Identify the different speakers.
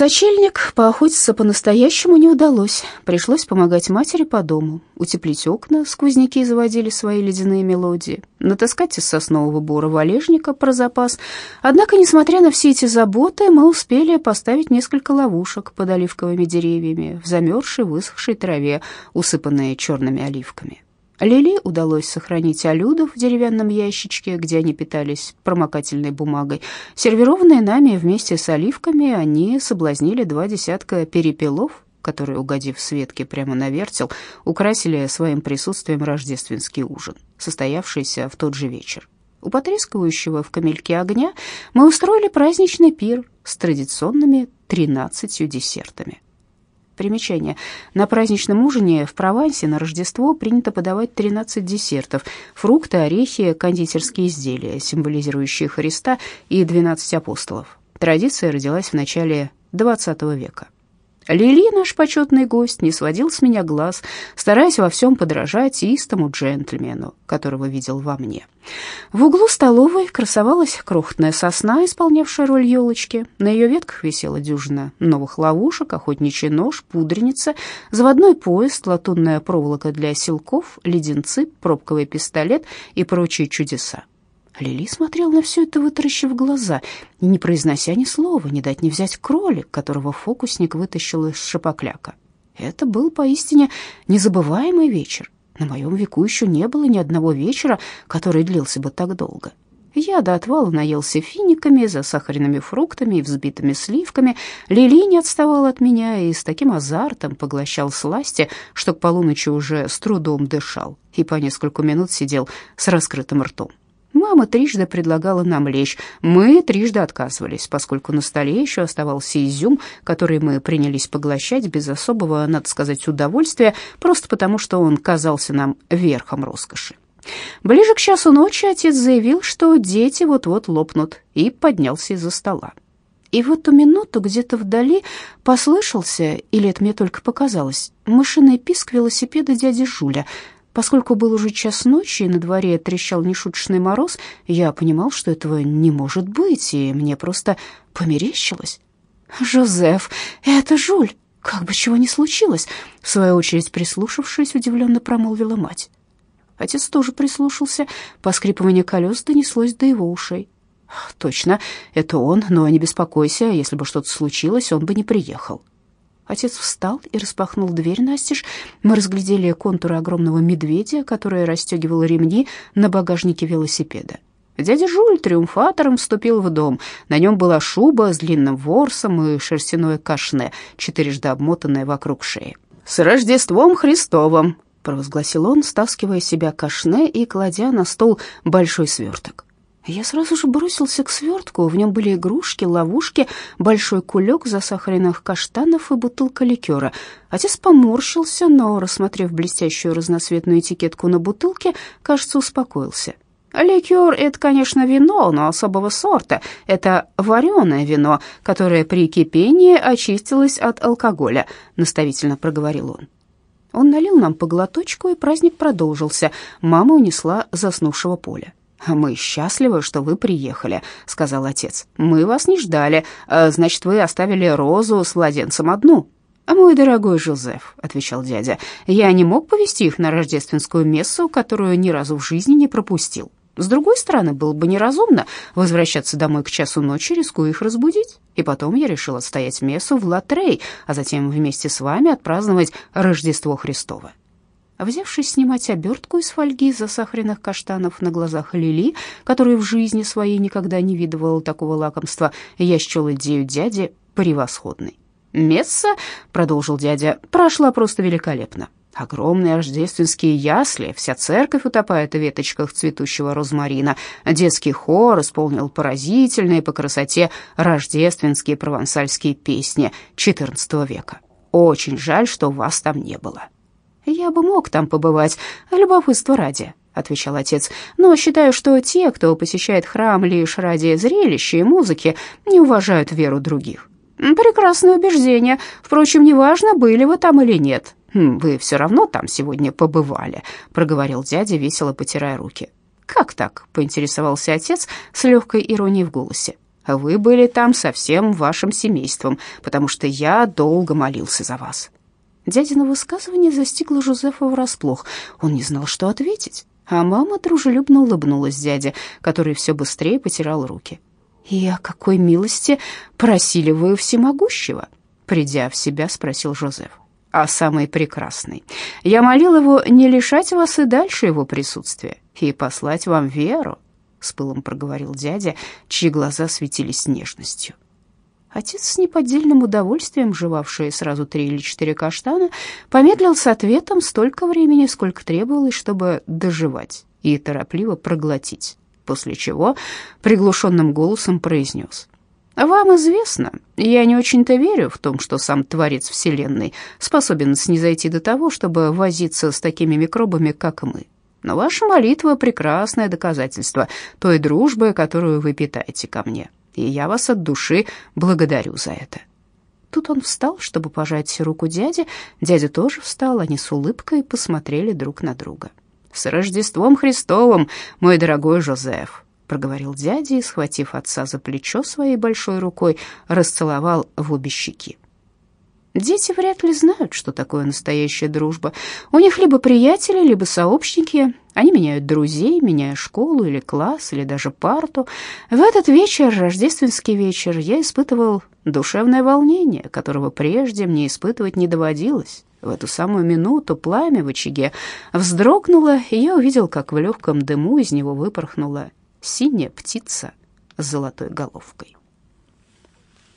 Speaker 1: сочельник поохотиться по-настоящему не удалось. Пришлось помогать матери по дому, утеплить окна, сквозняки заводили свои ледяные мелодии, натаскать из соснового бора валежника про запас. Однако, несмотря на все эти заботы, мы успели поставить несколько ловушек под оливковыми деревьями в замерзшей, высохшей траве, усыпанной черными оливками. Лили удалось сохранить алюду в деревянном ящичке, где они питались промокательной бумагой. Сервированные нами вместе с оливками, они соблазнили два десятка перепелов, которые, угодив Светке прямо на вертел, украсили своим присутствием рождественский ужин, состоявшийся в тот же вечер. У потрескивающего в камельке огня мы устроили праздничный пир с традиционными тринадцатью десертами. Примечание. На праздничном ужине в Провансе на Рождество принято подавать 13 десертов, фрукты, орехи, кондитерские изделия, символизирующие Христа и 12 апостолов. Традиция родилась в начале XX века. Лили, наш почетный гость, не сводил с меня глаз, стараясь во всем подражать истому джентльмену, которого видел во мне. В углу столовой красовалась крохотная сосна, исполнявшая роль елочки. На ее ветках висела дюжина новых ловушек, охотничий нож, пудреница, заводной поезд, латунная проволока для силков, леденцы, пробковый пистолет и прочие чудеса. Лили смотрел на все это, вытаращив глаза, не произнося ни слова, не дать не взять кролик, которого фокусник вытащил из шапокляка. Это был поистине незабываемый вечер. На моем веку еще не было ни одного вечера, который длился бы так долго. Я до отвала наелся финиками, засахаренными фруктами и взбитыми сливками. Лили не отставал от меня и с таким азартом поглощал сласти, что к полуночи уже с трудом дышал и по несколько минут сидел с раскрытым ртом. Мама трижды предлагала нам лечь. Мы трижды отказывались, поскольку на столе еще оставался изюм, который мы принялись поглощать без особого, надо сказать, удовольствия, просто потому что он казался нам верхом роскоши. Ближе к часу ночи отец заявил, что дети вот-вот лопнут, и поднялся из-за стола. И в эту минуту где-то вдали послышался, или это мне только показалось, мышиный писк велосипеда дяди Жуля — Поскольку был уже час ночи и на дворе трещал нешуточный мороз, я понимал, что этого не может быть, и мне просто померещилось. «Жозеф, это Жуль! Как бы чего ни случилось!» В свою очередь, прислушавшись, удивленно промолвила мать. Отец тоже прислушался. Поскрипывание колес донеслось до его ушей. «Точно, это он, но не беспокойся, если бы что-то случилось, он бы не приехал». Отец встал и распахнул дверь настежь. Мы разглядели контуры огромного медведя, который расстегивал ремни на багажнике велосипеда. Дядя Жуль триумфатором вступил в дом. На нем была шуба с длинным ворсом и шерстяное кашне, четырежды обмотанное вокруг шеи. «С Рождеством Христовым!» — провозгласил он, стаскивая себя кашне и кладя на стол большой сверток. Я сразу же бросился к свертку. В нем были игрушки, ловушки, большой кулек засахаренных каштанов и бутылка ликера. Отец поморщился, но, рассмотрев блестящую разноцветную этикетку на бутылке, кажется, успокоился. Ликер — это, конечно, вино, но особого сорта. Это вареное вино, которое при кипении очистилось от алкоголя, наставительно проговорил он. Он налил нам по глоточку, и праздник продолжился. Мама унесла заснувшего поля. «Мы счастливы, что вы приехали», — сказал отец. «Мы вас не ждали. А, значит, вы оставили Розу с младенцем одну». «Мой дорогой Жозеф», — отвечал дядя, — «я не мог повести их на рождественскую мессу, которую ни разу в жизни не пропустил. С другой стороны, было бы неразумно возвращаться домой к часу ночи, рискуя их разбудить. И потом я решил отстоять мессу в Латрей, а затем вместе с вами отпраздновать Рождество Христово. Взявшись снимать обертку из фольги засахаренных каштанов на глазах Лили, которая в жизни своей никогда не видывала такого лакомства, я счел идею дяди превосходной. «Месса», — продолжил дядя, — «прошла просто великолепно. Огромные рождественские ясли, вся церковь утопает в веточках цветущего розмарина. Детский хор исполнил поразительные по красоте рождественские провансальские песни XIV века. Очень жаль, что вас там не было. «Я бы мог там побывать, любопытство ради», — отвечал отец. «Но считаю, что те, кто посещает храм лишь ради зрелища и музыки, не уважают веру других». «Прекрасное убеждение. Впрочем, неважно, были вы там или нет. Вы все равно там сегодня побывали», — проговорил дядя, весело потирая руки. «Как так?» — поинтересовался отец с легкой иронией в голосе. Вы были там со всем вашим семейством, потому что я долго молился за вас». Дядино высказывание застигло Жозефа врасплох. Он не знал, что ответить. А мама дружелюбно улыбнулась дяде, который все быстрее потирал руки. «И о какой милости просили вы всемогущего?» Придя в себя, спросил Жозеф. «А самый прекрасный. Я молил его не лишать вас и дальше его присутствия и послать вам веру», — с пылом проговорил дядя, чьи глаза светились нежностью. Отец с неподдельным удовольствием, жевавший сразу три или четыре каштана, помедлил с ответом столько времени, сколько требовалось, чтобы доживать и торопливо проглотить, после чего приглушенным голосом произнес. «Вам известно, я не очень-то верю в том, что сам Творец Вселенной способен снизойти до того, чтобы возиться с такими микробами, как мы. Но ваша молитва — прекрасное доказательство той дружбы, которую вы питаете ко мне» и я вас от души благодарю за это». Тут он встал, чтобы пожать руку дяде. Дядя тоже встал, они с улыбкой посмотрели друг на друга. «С Рождеством Христовым, мой дорогой Жозеф!» проговорил дядя и, схватив отца за плечо своей большой рукой, расцеловал в обе щеки. Дети вряд ли знают, что такое настоящая дружба. У них либо приятели, либо сообщники. Они меняют друзей, меняя школу или класс, или даже парту. В этот вечер, рождественский вечер, я испытывал душевное волнение, которого прежде мне испытывать не доводилось. В эту самую минуту пламя в очаге вздрогнуло, и я увидел, как в легком дыму из него выпорхнула синяя птица с золотой головкой.